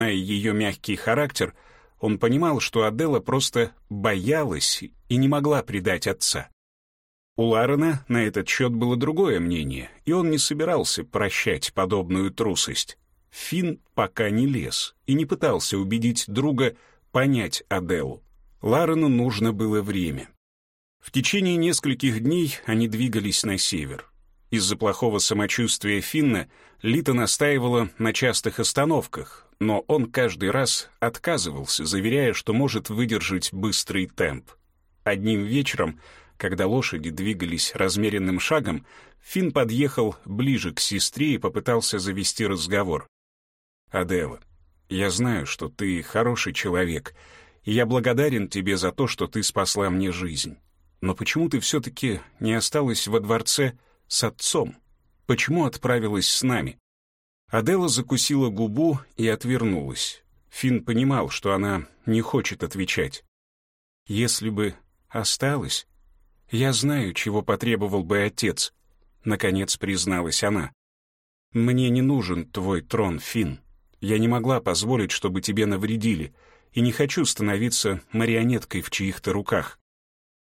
Зная ее мягкий характер, он понимал, что Адела просто боялась и не могла предать отца. У Ларена на этот счет было другое мнение, и он не собирался прощать подобную трусость. Финн пока не лез и не пытался убедить друга понять Аделу. Ларену нужно было время. В течение нескольких дней они двигались на север. Из-за плохого самочувствия Финна Лита настаивала на частых остановках, но он каждый раз отказывался, заверяя, что может выдержать быстрый темп. Одним вечером, когда лошади двигались размеренным шагом, Финн подъехал ближе к сестре и попытался завести разговор. «Адела, я знаю, что ты хороший человек, и я благодарен тебе за то, что ты спасла мне жизнь. Но почему ты все-таки не осталась во дворце с отцом? Почему отправилась с нами?» Адела закусила губу и отвернулась. Финн понимал, что она не хочет отвечать. «Если бы осталась, я знаю, чего потребовал бы отец», — наконец призналась она. «Мне не нужен твой трон, Финн. Я не могла позволить, чтобы тебе навредили, и не хочу становиться марионеткой в чьих-то руках».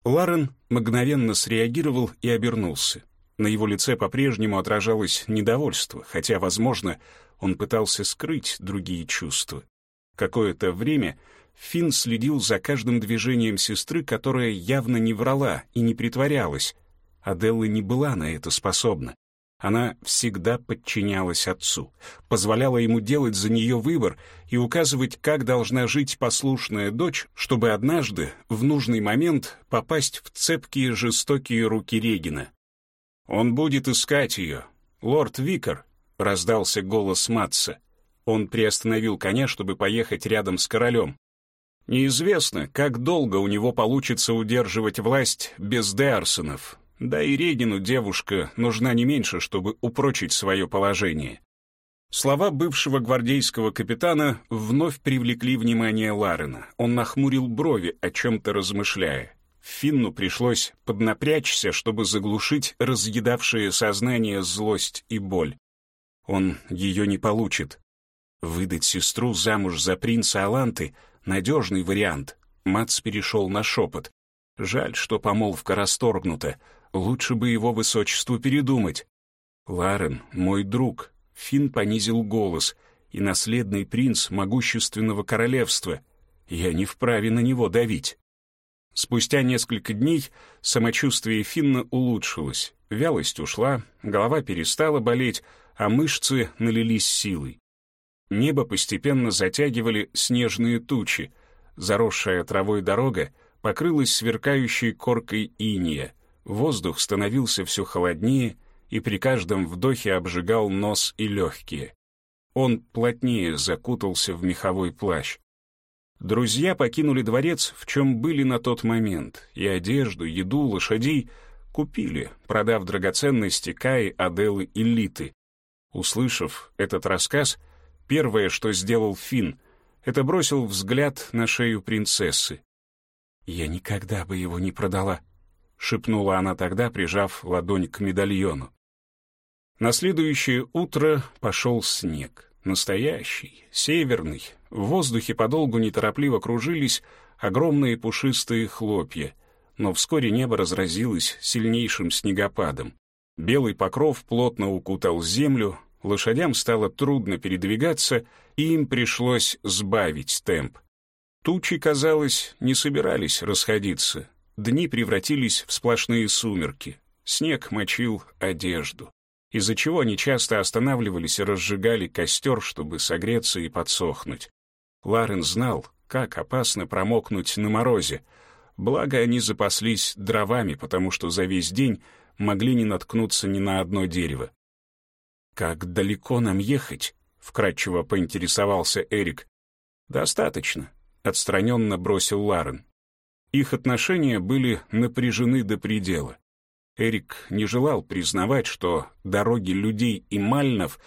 Ларен мгновенно среагировал и обернулся. На его лице по-прежнему отражалось недовольство, хотя, возможно, он пытался скрыть другие чувства. Какое-то время Финн следил за каждым движением сестры, которая явно не врала и не притворялась. Аделла не была на это способна. Она всегда подчинялась отцу, позволяла ему делать за нее выбор и указывать, как должна жить послушная дочь, чтобы однажды, в нужный момент, попасть в цепкие жестокие руки Регина. «Он будет искать ее. Лорд Викар», — раздался голос Матса. Он приостановил коня, чтобы поехать рядом с королем. Неизвестно, как долго у него получится удерживать власть без Деарсонов, да и Регину девушка нужна не меньше, чтобы упрочить свое положение. Слова бывшего гвардейского капитана вновь привлекли внимание Ларена. Он нахмурил брови, о чем-то размышляя. Финну пришлось поднапрячься, чтобы заглушить разъедавшее сознание злость и боль. Он ее не получит. Выдать сестру замуж за принца Аланты — надежный вариант. Мац перешел на шепот. Жаль, что помолвка расторгнута. Лучше бы его высочеству передумать. Ларен, мой друг, Фин понизил голос, и наследный принц могущественного королевства. Я не вправе на него давить. Спустя несколько дней самочувствие Финна улучшилось. Вялость ушла, голова перестала болеть, а мышцы налились силой. Небо постепенно затягивали снежные тучи. Заросшая травой дорога покрылась сверкающей коркой иния. Воздух становился все холоднее и при каждом вдохе обжигал нос и легкие. Он плотнее закутался в меховой плащ. Друзья покинули дворец, в чем были на тот момент, и одежду, еду, лошадей купили, продав драгоценности Каи, Аделы и Литы. Услышав этот рассказ, первое, что сделал Финн, это бросил взгляд на шею принцессы. «Я никогда бы его не продала», шепнула она тогда, прижав ладонь к медальону. На следующее утро пошел снег. Настоящий, северный. В воздухе подолгу неторопливо кружились огромные пушистые хлопья, но вскоре небо разразилось сильнейшим снегопадом. Белый покров плотно укутал землю, лошадям стало трудно передвигаться, и им пришлось сбавить темп. Тучи, казалось, не собирались расходиться, Дни превратились в сплошные сумерки. Снег мочил одежду, из-за чего они часто останавливались и разжигали костер, чтобы согреться и подсохнуть. Ларен знал, как опасно промокнуть на морозе, благо они запаслись дровами, потому что за весь день могли не наткнуться ни на одно дерево. «Как далеко нам ехать?» — вкратчиво поинтересовался Эрик. «Достаточно», — отстраненно бросил Ларен. Их отношения были напряжены до предела. Эрик не желал признавать, что дороги людей и Мальнов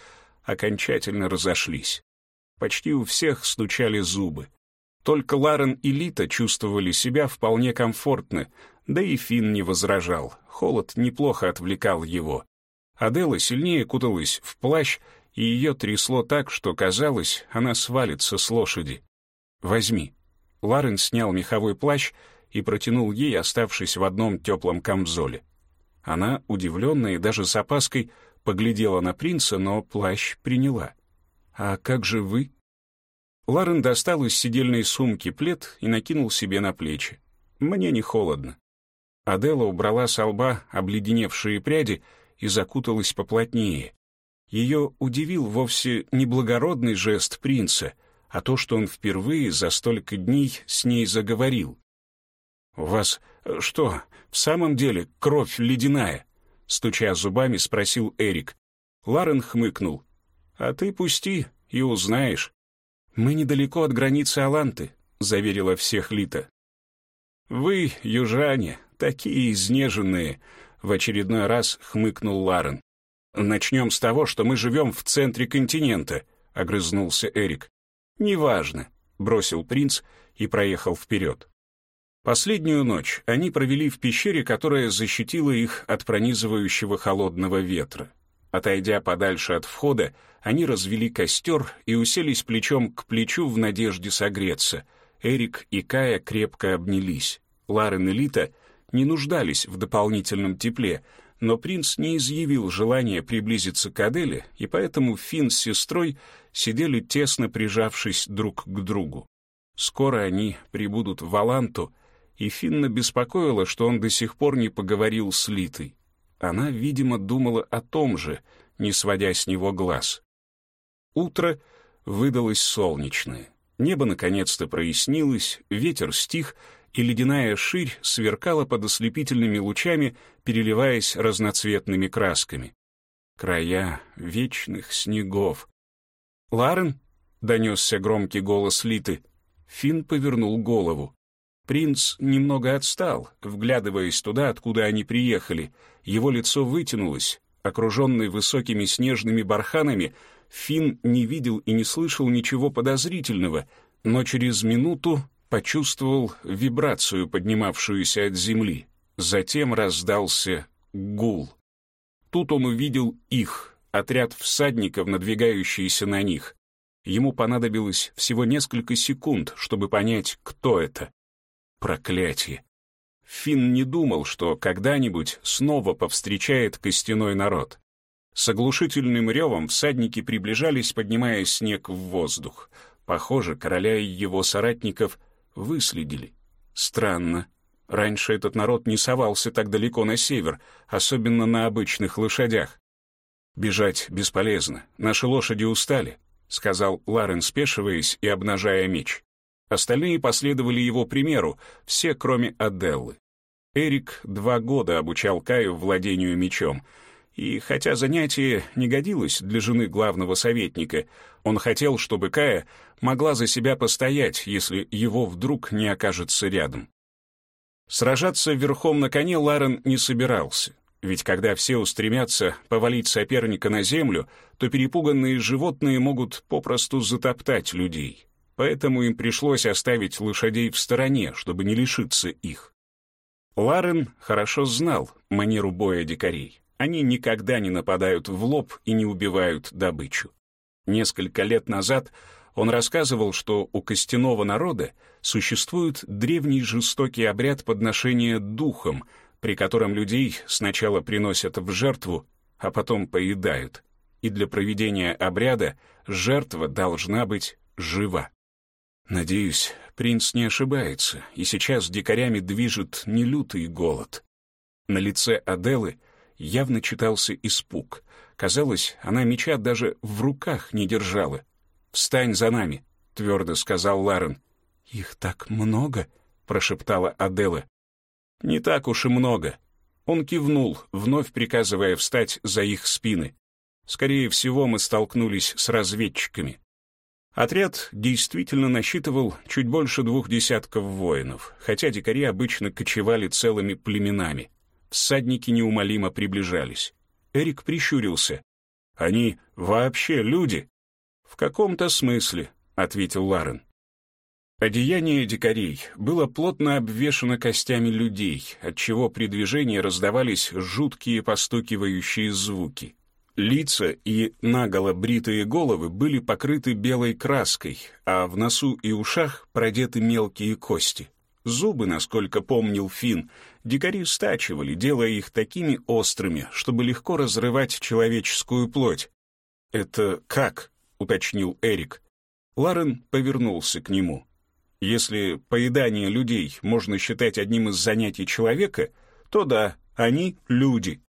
окончательно разошлись. Почти у всех стучали зубы. Только Ларен и Лита чувствовали себя вполне комфортно, да и Финн не возражал, холод неплохо отвлекал его. Адела сильнее куталась в плащ и ее трясло так, что казалось, она свалится с лошади. «Возьми». Ларен снял меховой плащ и протянул ей, оставшись в одном теплом камзоле. Она, удивленная и даже с опаской, поглядела на принца, но плащ приняла. «А как же вы?» Ларен достал из сидельной сумки плед и накинул себе на плечи. «Мне не холодно». Адела убрала с лба обледеневшие пряди и закуталась поплотнее. Ее удивил вовсе не благородный жест принца, а то, что он впервые за столько дней с ней заговорил. «У вас что, в самом деле кровь ледяная?» Стуча зубами, спросил Эрик. Ларен хмыкнул. «А ты пусти и узнаешь». «Мы недалеко от границы Аланты», — заверила всех Лита. «Вы, южане, такие изнеженные», — в очередной раз хмыкнул Ларен. «Начнем с того, что мы живем в центре континента», — огрызнулся Эрик. «Неважно», — бросил принц и проехал вперед. Последнюю ночь они провели в пещере, которая защитила их от пронизывающего холодного ветра. Отойдя подальше от входа, они развели костер и уселись плечом к плечу в надежде согреться. Эрик и Кая крепко обнялись. Ларен и Лита не нуждались в дополнительном тепле, но принц не изъявил желания приблизиться к Аделе, и поэтому Финн с сестрой сидели тесно прижавшись друг к другу. Скоро они прибудут в Аланту, и Финна беспокоила, что он до сих пор не поговорил с Литой. Она, видимо, думала о том же, не сводя с него глаз. Утро выдалось солнечное. Небо наконец-то прояснилось, ветер стих, и ледяная ширь сверкала под ослепительными лучами, переливаясь разноцветными красками. Края вечных снегов. «Ларен?» — донесся громкий голос Литы. Финн повернул голову. Принц немного отстал, вглядываясь туда, откуда они приехали. Его лицо вытянулось. Окруженный высокими снежными барханами, Финн не видел и не слышал ничего подозрительного, но через минуту почувствовал вибрацию, поднимавшуюся от земли. Затем раздался гул. Тут он увидел их, отряд всадников, надвигающийся на них. Ему понадобилось всего несколько секунд, чтобы понять, кто это. Проклятие! Финн не думал, что когда-нибудь снова повстречает костяной народ. С оглушительным ревом всадники приближались, поднимая снег в воздух. Похоже, короля и его соратников выследили. Странно. Раньше этот народ не совался так далеко на север, особенно на обычных лошадях. «Бежать бесполезно. Наши лошади устали», — сказал Ларен, спешиваясь и обнажая меч. Остальные последовали его примеру, все, кроме Аделлы. Эрик два года обучал Каю владению мечом, и хотя занятие не годилось для жены главного советника, он хотел, чтобы Кая могла за себя постоять, если его вдруг не окажется рядом. Сражаться верхом на коне Ларен не собирался, ведь когда все устремятся повалить соперника на землю, то перепуганные животные могут попросту затоптать людей поэтому им пришлось оставить лошадей в стороне, чтобы не лишиться их. Ларен хорошо знал манеру боя дикарей. Они никогда не нападают в лоб и не убивают добычу. Несколько лет назад он рассказывал, что у костяного народа существует древний жестокий обряд подношения духом, при котором людей сначала приносят в жертву, а потом поедают. И для проведения обряда жертва должна быть жива. Надеюсь, принц не ошибается, и сейчас дикарями движет не лютый голод. На лице Аделы явно читался испуг. Казалось, она меча даже в руках не держала. «Встань за нами», — твердо сказал Ларен. «Их так много», — прошептала Адела. «Не так уж и много». Он кивнул, вновь приказывая встать за их спины. «Скорее всего, мы столкнулись с разведчиками. Отряд действительно насчитывал чуть больше двух десятков воинов, хотя дикари обычно кочевали целыми племенами. Всадники неумолимо приближались. Эрик прищурился. «Они вообще люди?» «В каком-то смысле», — ответил Ларен. Одеяние дикарей было плотно обвешано костями людей, отчего при движении раздавались жуткие постукивающие звуки. Лица и наголо бритые головы были покрыты белой краской, а в носу и ушах продеты мелкие кости. Зубы, насколько помнил Финн, дикари стачивали, делая их такими острыми, чтобы легко разрывать человеческую плоть. «Это как?» — уточнил Эрик. Ларен повернулся к нему. «Если поедание людей можно считать одним из занятий человека, то да, они — люди».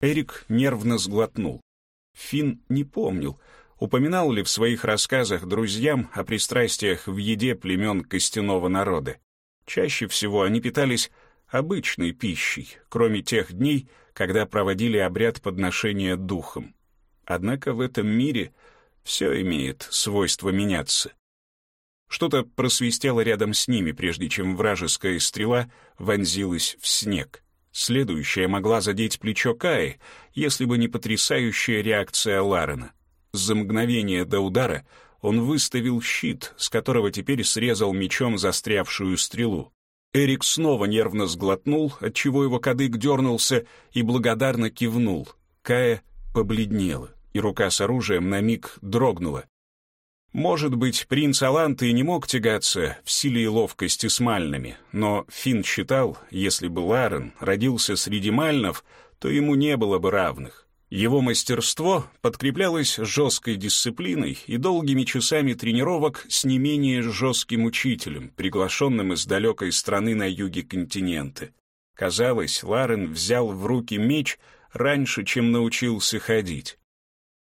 Эрик нервно сглотнул. Финн не помнил, упоминал ли в своих рассказах друзьям о пристрастиях в еде племен костяного народа. Чаще всего они питались обычной пищей, кроме тех дней, когда проводили обряд подношения духом. Однако в этом мире все имеет свойство меняться. Что-то просвистело рядом с ними, прежде чем вражеская стрела вонзилась в снег. Следующая могла задеть плечо Каи, если бы не потрясающая реакция Ларена. За мгновение до удара он выставил щит, с которого теперь срезал мечом застрявшую стрелу. Эрик снова нервно сглотнул, отчего его кадык дернулся и благодарно кивнул. Кая побледнела, и рука с оружием на миг дрогнула. Может быть, принц Аланты и не мог тягаться в силе и ловкости с мальными, но Финн считал, если бы Ларен родился среди мальнов, то ему не было бы равных. Его мастерство подкреплялось жесткой дисциплиной и долгими часами тренировок с не менее жестким учителем, приглашенным из далекой страны на юге континента. Казалось, Ларен взял в руки меч раньше, чем научился ходить.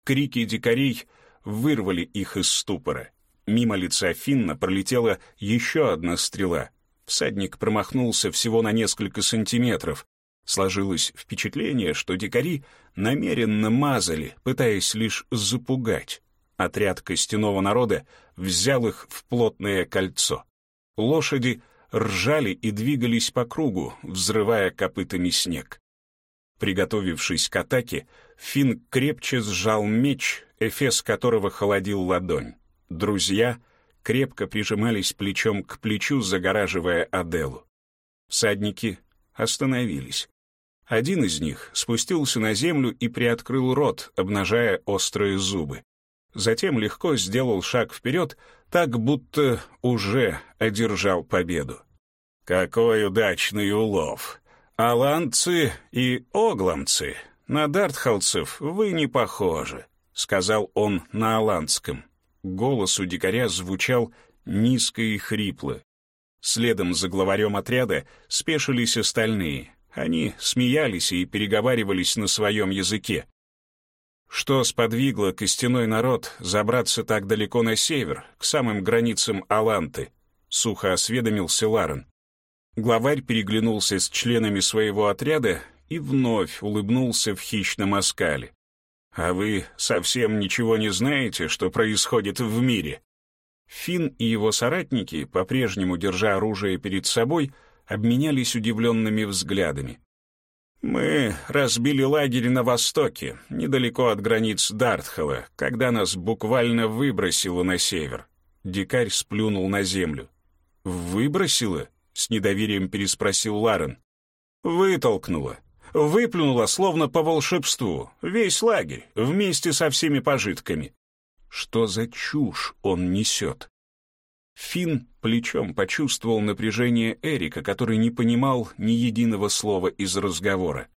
Крики дикарей вырвали их из ступора. Мимо лица Финна пролетела еще одна стрела. Всадник промахнулся всего на несколько сантиметров, Сложилось впечатление, что дикари намеренно мазали, пытаясь лишь запугать. Отряд костяного народа взял их в плотное кольцо. Лошади ржали и двигались по кругу, взрывая копытами снег. Приготовившись к атаке, Финн крепче сжал меч, эфес которого холодил ладонь. Друзья крепко прижимались плечом к плечу, загораживая Аделу. Всадники остановились. Один из них спустился на землю и приоткрыл рот, обнажая острые зубы. Затем легко сделал шаг вперед, так будто уже одержал победу. «Какой удачный улов! Аланцы и огланцы! На дартхалцев вы не похожи», — сказал он на аланском. Голос у дикаря звучал низко и хрипло. Следом за главарем отряда спешились остальные. Они смеялись и переговаривались на своем языке. Что сподвигло костяной народ забраться так далеко на север, к самым границам Аланты? Сухо осведомился Ларен. Главарь переглянулся с членами своего отряда и вновь улыбнулся в хищном оскале. «А вы совсем ничего не знаете, что происходит в мире?» Финн и его соратники, по-прежнему держа оружие перед собой, обменялись удивленными взглядами. «Мы разбили лагерь на востоке, недалеко от границ Дартхала, когда нас буквально выбросило на север». Дикарь сплюнул на землю. «Выбросило?» — с недоверием переспросил Ларен. «Вытолкнуло. Выплюнуло, словно по волшебству, весь лагерь, вместе со всеми пожитками». Что за чушь он несет? Финн плечом почувствовал напряжение Эрика, который не понимал ни единого слова из разговора.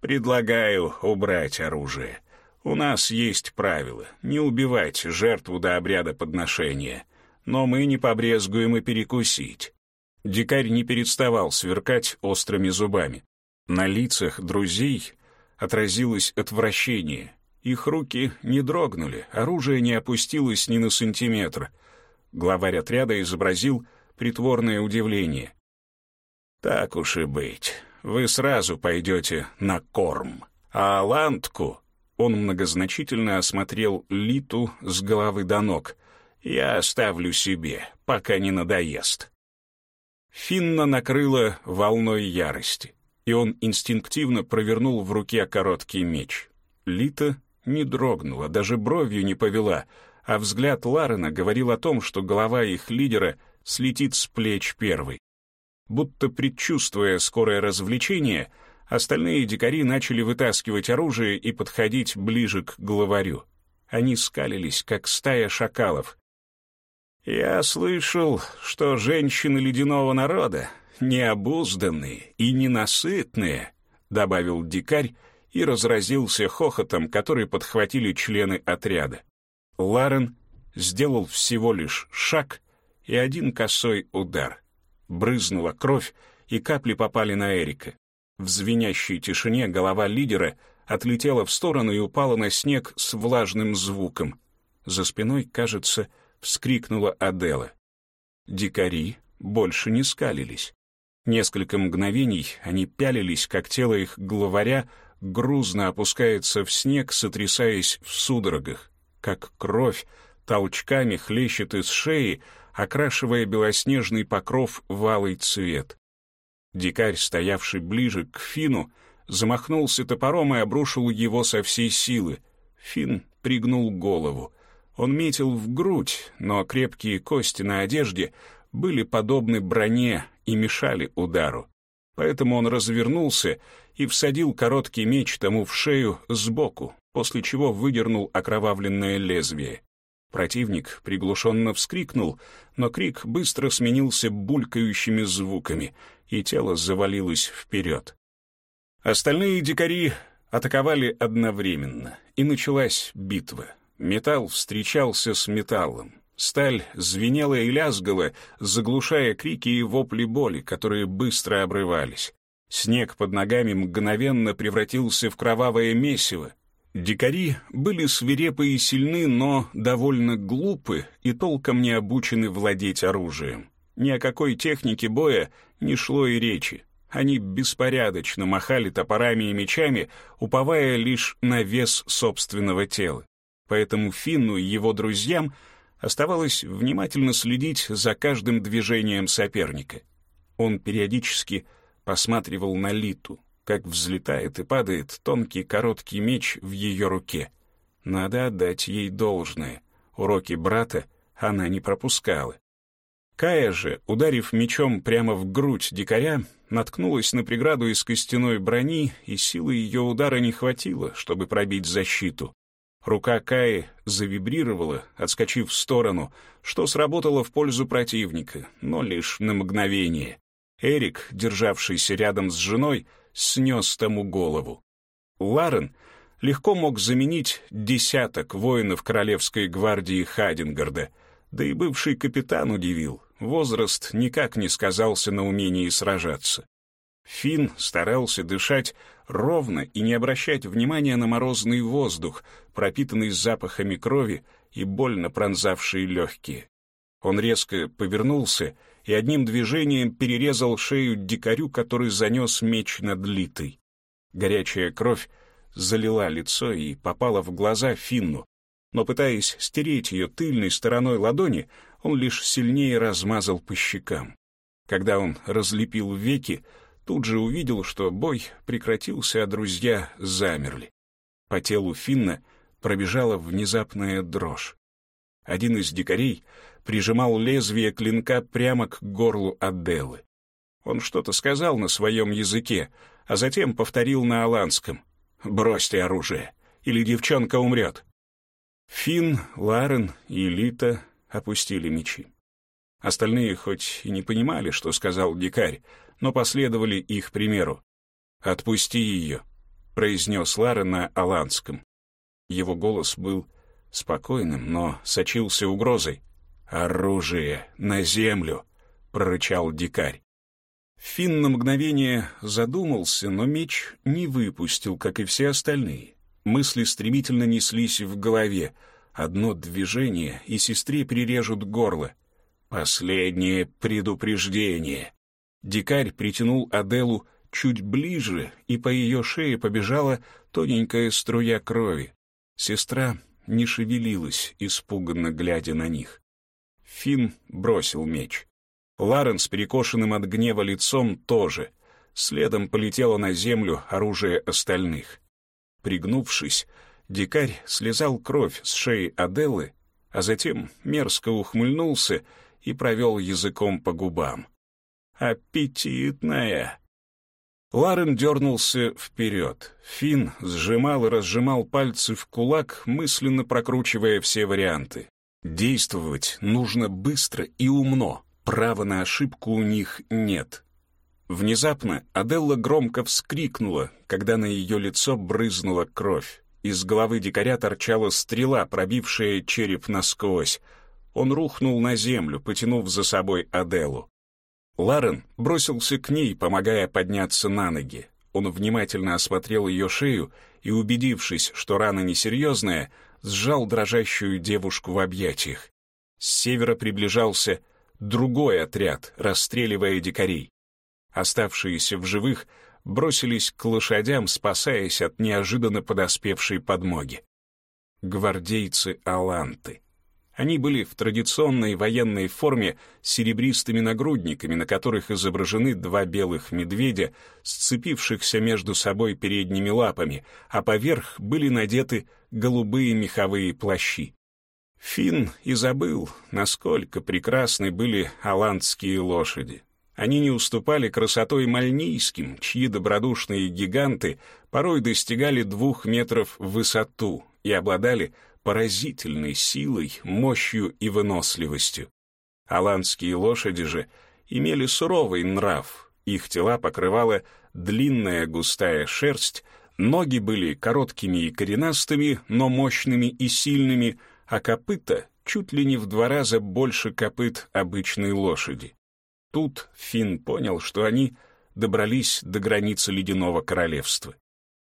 «Предлагаю убрать оружие. У нас есть правило — не убивать жертву до обряда подношения. Но мы не побрезгуем и перекусить». Дикарь не переставал сверкать острыми зубами. На лицах друзей отразилось отвращение. Их руки не дрогнули, оружие не опустилось ни на сантиметр — Главарь отряда изобразил притворное удивление. «Так уж и быть, вы сразу пойдете на корм. А лантку...» Он многозначительно осмотрел Литу с головы до ног. «Я оставлю себе, пока не надоест». Финна накрыла волной ярости, и он инстинктивно провернул в руке короткий меч. Лита не дрогнула, даже бровью не повела — а взгляд Ларена говорил о том, что голова их лидера слетит с плеч первой. Будто предчувствуя скорое развлечение, Остальные дикари начали вытаскивать оружие и подходить ближе к главарю. Они скалились, как стая шакалов. «Я слышал, что женщины ледяного народа необузданные и ненасытные», — добавил дикарь и разразился хохотом, который подхватили члены отряда. Ларен сделал всего лишь шаг и один косой удар. Брызнула кровь, и капли попали на Эрика. В звенящей тишине голова лидера отлетела в сторону и упала на снег с влажным звуком. За спиной, кажется, вскрикнула Адела. Дикари больше не скалились. Несколько мгновений они пялились, как тело их главаря грузно опускается в снег, сотрясаясь в судорогах, как кровь толчками хлещет из шеи, окрашивая белоснежный покров в алый цвет. Дикарь, стоявший ближе к Фину, замахнулся топором и обрушил его со всей силы. Фин пригнул голову. Он метил в грудь, но крепкие кости на одежде были подобны броне и мешали удару. Поэтому он развернулся и всадил короткий меч тому в шею сбоку, после чего выдернул окровавленное лезвие. Противник приглушенно вскрикнул, но крик быстро сменился булькающими звуками, и тело завалилось вперед. Остальные дикари атаковали одновременно, и началась битва. Металл встречался с металлом. Сталь звенела и лязгала, заглушая крики и вопли боли, которые быстро обрывались. Снег под ногами мгновенно превратился в кровавое месиво. Дикари были свирепы и сильны, но довольно глупы и толком не обучены владеть оружием. Ни о какой технике боя не шло и речи. Они беспорядочно махали топорами и мечами, уповая лишь на вес собственного тела. Поэтому Финну и его друзьям оставалось внимательно следить за каждым движением соперника. Он периодически посматривал на Литу, как взлетает и падает тонкий короткий меч в ее руке. Надо отдать ей должное. Уроки брата она не пропускала. Кая же, ударив мечом прямо в грудь дикаря, наткнулась на преграду из костяной брони, и силы ее удара не хватило, чтобы пробить защиту. Рука Каи завибрировала, отскочив в сторону, что сработало в пользу противника, но лишь на мгновение. Эрик, державшийся рядом с женой, снес тому голову. Ларен легко мог заменить десяток воинов Королевской гвардии Хадингарда — да и бывший капитан удивил. Возраст никак не сказался на умении сражаться. Финн старался дышать ровно и не обращать внимания на морозный воздух, пропитанный запахами крови и больно пронзавшие легкие. Он резко повернулся и одним движением перерезал шею дикарю, который занес меч над литой. Горячая кровь залила лицо и попала в глаза Финну, но пытаясь стереть ее тыльной стороной ладони, он лишь сильнее размазал по щекам. Когда он разлепил веки, тут же увидел, что бой прекратился, а друзья замерли. По телу Финна пробежала внезапная дрожь. Один из дикарей прижимал лезвие клинка прямо к горлу Аделлы. Он что-то сказал на своем языке, а затем повторил на аланском. «Бросьте оружие, или девчонка умрет». Финн, Ларен и Лита опустили мечи. Остальные хоть и не понимали, что сказал дикарь, но последовали их примеру. «Отпусти ее», — произнес Ларен на аланском. Его голос был спокойным, но сочился угрозой. «Оружие на землю!» — прорычал дикарь. Финн на мгновение задумался, но меч не выпустил, как и все остальные. Мысли стремительно неслись в голове. Одно движение, и сестре перережут горло. Последнее предупреждение. Дикарь притянул Аделу чуть ближе, и по ее шее побежала тоненькая струя крови. Сестра не шевелилась, испуганно глядя на них. Финн бросил меч. Ларен с перекошенным от гнева лицом тоже. Следом полетело на землю оружие остальных. Пригнувшись, дикарь слезал кровь с шеи Аделлы, а затем мерзко ухмыльнулся и провел языком по губам. «Аппетитная!» Ларен дернулся вперед. Финн сжимал и разжимал пальцы в кулак, мысленно прокручивая все варианты. Действовать нужно быстро и умно. Права на ошибку у них нет. Внезапно Аделла громко вскрикнула, когда на ее лицо брызнула кровь. Из головы дикаря торчала стрела, пробившая череп насквозь. Он рухнул на землю, потянув за собой Аделу. Ларен бросился к ней, помогая подняться на ноги. Он внимательно осмотрел ее шею и, убедившись, что рана несерьезная, сжал дрожащую девушку в объятиях. С севера приближался другой отряд, расстреливая дикарей. Оставшиеся в живых бросились к лошадям, спасаясь от неожиданно подоспевшей подмоги. Гвардейцы Аланты. Они были в традиционной военной форме с серебристыми нагрудниками, на которых изображены два белых медведя, сцепившихся между собой передними лапами, а поверх были надеты голубые меховые плащи. Финн и забыл, насколько прекрасны были аландские лошади. Они не уступали красотой мальнийским, чьи добродушные гиганты порой достигали двух метров в высоту и обладали поразительной силой, мощью и выносливостью. Аландские лошади же имели суровый нрав, их тела покрывала длинная густая шерсть, ноги были короткими и коренастыми, но мощными и сильными, а копыта чуть ли не в два раза больше копыт обычной лошади. Тут Финн понял, что они добрались до границы Ледяного Королевства.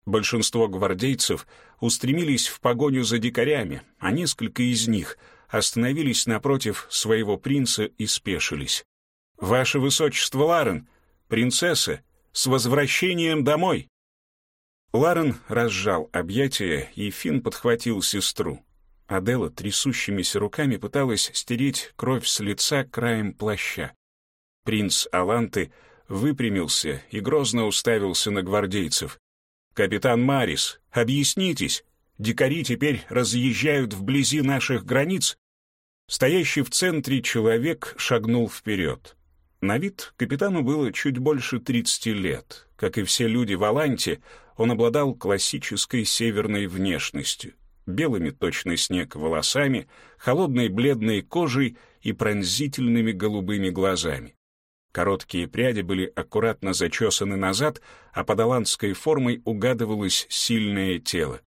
Большинство гвардейцев устремились в погоню за дикарями, а несколько из них остановились напротив своего принца и спешились. «Ваше высочество Ларен, принцесса, с возвращением домой!» Ларен разжал объятия, и Финн подхватил сестру. Адела трясущимися руками пыталась стереть кровь с лица краем плаща. Принц Аланты выпрямился и грозно уставился на гвардейцев. «Капитан Марис, объяснитесь, дикари теперь разъезжают вблизи наших границ?» Стоящий в центре человек шагнул вперед. На вид капитану было чуть больше 30 лет. Как и все люди в Аланте, он обладал классической северной внешностью. Белыми точный снег волосами, холодной бледной кожей и пронзительными голубыми глазами. Короткие пряди были аккуратно зачесаны назад, а под аландской формой угадывалось сильное тело.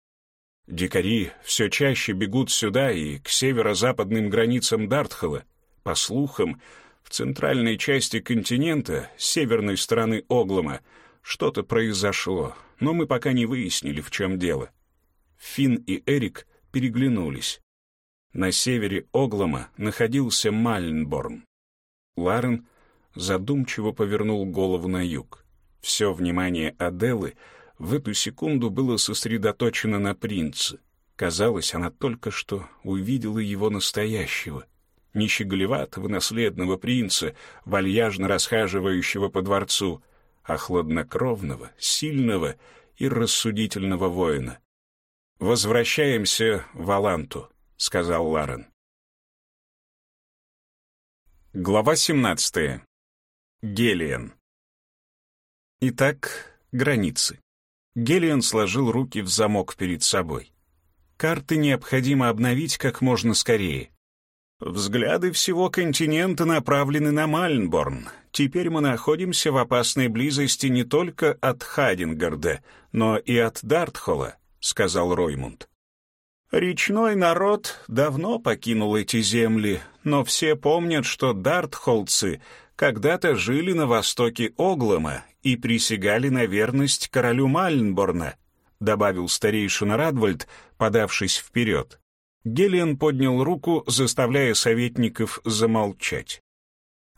Дикари все чаще бегут сюда и к северо-западным границам Дартхала. По слухам, в центральной части континента, северной стороны Оглома, что-то произошло, но мы пока не выяснили, в чем дело. Финн и Эрик переглянулись. На севере Оглома находился Мальнборн. Ларен задумчиво повернул голову на юг. Все внимание Аделы в эту секунду было сосредоточено на принце. Казалось, она только что увидела его настоящего, нищеголеватого наследного принца, вальяжно расхаживающего по дворцу, а хладнокровного, сильного и рассудительного воина. «Возвращаемся в Аланту», — сказал Ларен. Глава 17. Гелиен. Итак, границы. Гелиен сложил руки в замок перед собой. Карты необходимо обновить как можно скорее. Взгляды всего континента направлены на Мальнборн. Теперь мы находимся в опасной близости не только от Хадингарда, но и от Дартхола, сказал Роймунд. Речной народ давно покинул эти земли, но все помнят, что дартхолцы когда-то жили на востоке Оглома и присягали на верность королю Мальнборна, добавил старейшина Радвальд, подавшись вперед. Гелиан поднял руку, заставляя советников замолчать.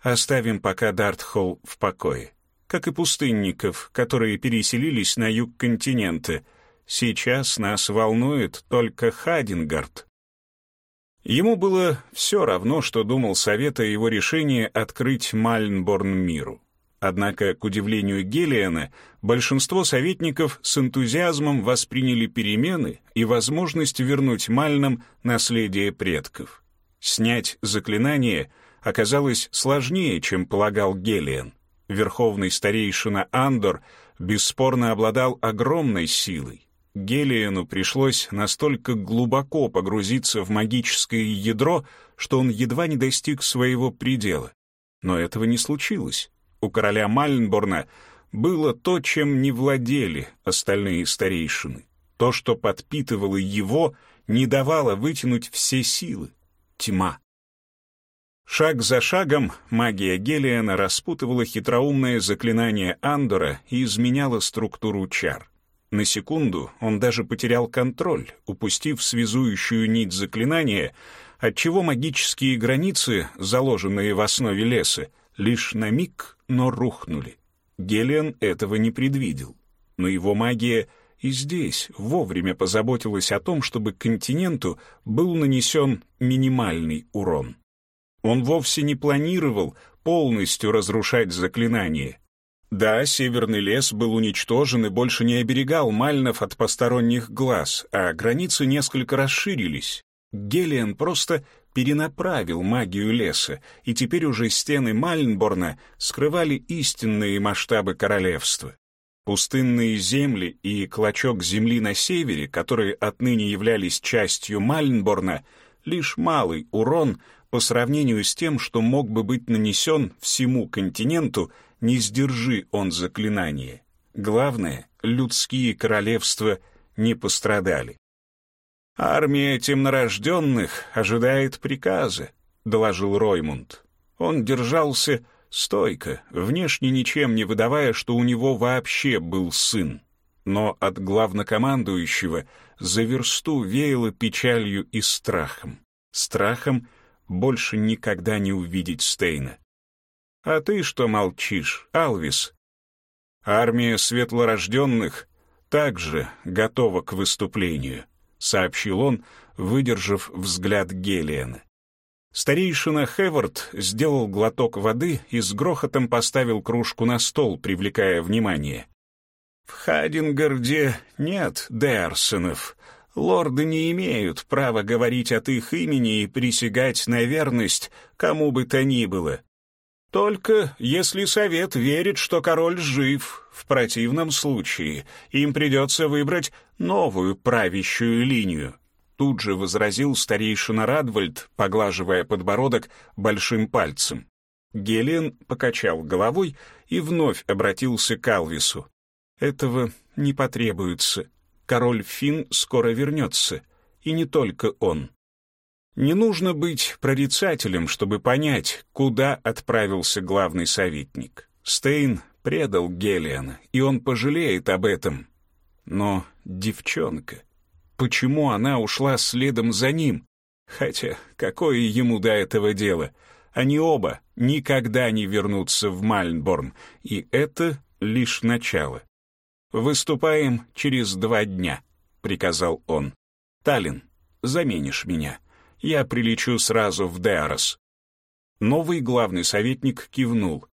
Оставим пока Дартхолл в покое, как и пустынников, которые переселились на юг континента. Сейчас нас волнует только Хадингард. Ему было все равно, что думал Совет о его решении открыть Мальнборн миру. Однако, к удивлению Гелиана, большинство советников с энтузиазмом восприняли перемены и возможность вернуть Мальнам наследие предков. Снять заклинание оказалось сложнее, чем полагал Гелиан. Верховный старейшина Андор бесспорно обладал огромной силой. Гелиену пришлось настолько глубоко погрузиться в магическое ядро, что он едва не достиг своего предела. Но этого не случилось. У короля Мальнборна было то, чем не владели остальные старейшины. То, что подпитывало его, не давало вытянуть все силы. Тьма. Шаг за шагом магия Гелиана распутывала хитроумное заклинание Андора и изменяла структуру чар. На секунду он даже потерял контроль, упустив связующую нить заклинания, отчего магические границы, заложенные в основе леса, лишь на миг, но рухнули. Гелиан этого не предвидел. Но его магия и здесь вовремя позаботилась о том, чтобы континенту был нанесен минимальный урон. Он вовсе не планировал полностью разрушать заклинание. Да, северный лес был уничтожен и больше не оберегал Мальнов от посторонних глаз, а границы несколько расширились. Гелиан просто перенаправил магию леса, и теперь уже стены Мальнборна скрывали истинные масштабы королевства. Пустынные земли и клочок земли на севере, которые отныне являлись частью Мальнборна, лишь малый урон по сравнению с тем, что мог бы быть нанесен всему континенту, не сдержи он заклинание. Главное, людские королевства не пострадали. «Армия темнорожденных ожидает приказа», — доложил Роймунд. Он держался стойко, внешне ничем не выдавая, что у него вообще был сын. Но от главнокомандующего за версту веяло печалью и страхом. Страхом больше никогда не увидеть Стейна. «А ты что молчишь, Алвис?» «Армия светлорожденных также готова к выступлению», — сообщил он, выдержав взгляд Гелиана. Старейшина Хевард сделал глоток воды и с грохотом поставил кружку на стол, привлекая внимание. «В Хадингарде нет Дерсонов», Лорды не имеют права говорить от их имени и присягать на верность кому бы то ни было. Только если совет верит, что король жив, в противном случае им придется выбрать новую правящую линию. Тут же возразил старейшина Радвальд, поглаживая подбородок большим пальцем. Гелен покачал головой и вновь обратился к Алвису. «Этого не потребуется король Фин скоро вернется, и не только он. Не нужно быть прорицателем, чтобы понять, куда отправился главный советник. Стейн предал Гелиана, и он пожалеет об этом. Но девчонка... Почему она ушла следом за ним? Хотя, какое ему до этого дело? Они оба никогда не вернутся в Мальнборн, и это лишь начало. «Выступаем через два дня», — приказал он. «Таллин, заменишь меня. Я прилечу сразу в Деарос». Новый главный советник кивнул.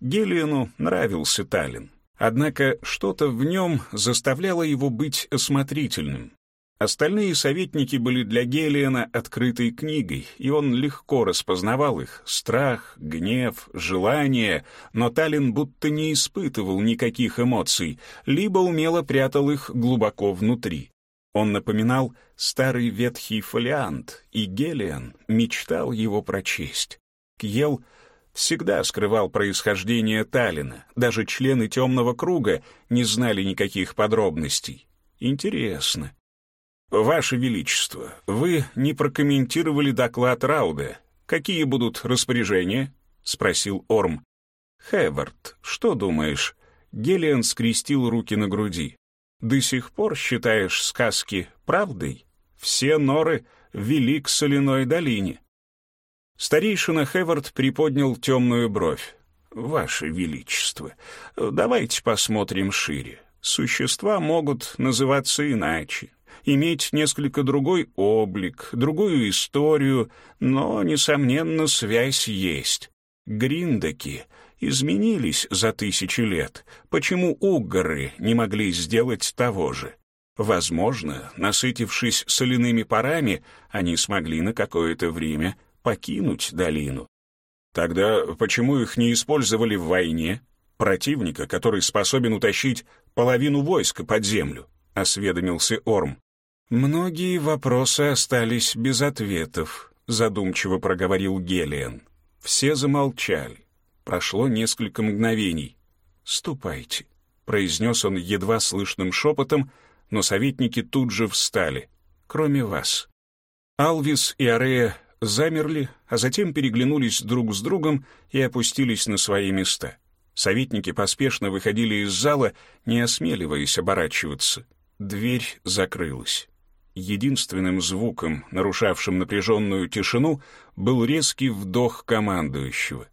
Гелиану нравился Таллин. Однако что-то в нем заставляло его быть осмотрительным. Остальные советники были для Гелиана открытой книгой, и он легко распознавал их — страх, гнев, желание, но Таллин будто не испытывал никаких эмоций, либо умело прятал их глубоко внутри. Он напоминал старый ветхий фолиант, и Гелиан мечтал его прочесть. Кьел всегда скрывал происхождение Таллина, даже члены темного круга не знали никаких подробностей. Интересно, «Ваше Величество, вы не прокомментировали доклад Рауда. Какие будут распоряжения?» — спросил Орм. «Хевард, что думаешь?» Гелиан скрестил руки на груди. «До сих пор считаешь сказки правдой? Все норы вели к соляной долине». Старейшина Хевард приподнял темную бровь. «Ваше Величество, давайте посмотрим шире. Существа могут называться иначе иметь несколько другой облик, другую историю, но, несомненно, связь есть. Гриндаки изменились за тысячи лет. Почему угоры не могли сделать того же? Возможно, насытившись соляными парами, они смогли на какое-то время покинуть долину. Тогда почему их не использовали в войне? Противника, который способен утащить половину войска под землю, осведомился Орм. Многие вопросы остались без ответов, задумчиво проговорил Гелиан. Все замолчали. Прошло несколько мгновений. «Ступайте», — произнес он едва слышным шепотом, но советники тут же встали, кроме вас. Алвис и Арея замерли, а затем переглянулись друг с другом и опустились на свои места. Советники поспешно выходили из зала, не осмеливаясь оборачиваться. Дверь закрылась. Единственным звуком, нарушавшим напряженную тишину, был резкий вдох командующего.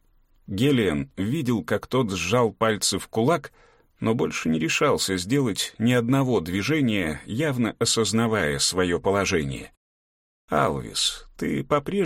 Гелиан видел, как тот сжал пальцы в кулак, но больше не решался сделать ни одного движения, явно осознавая свое положение. «Алвис, ты по-прежнему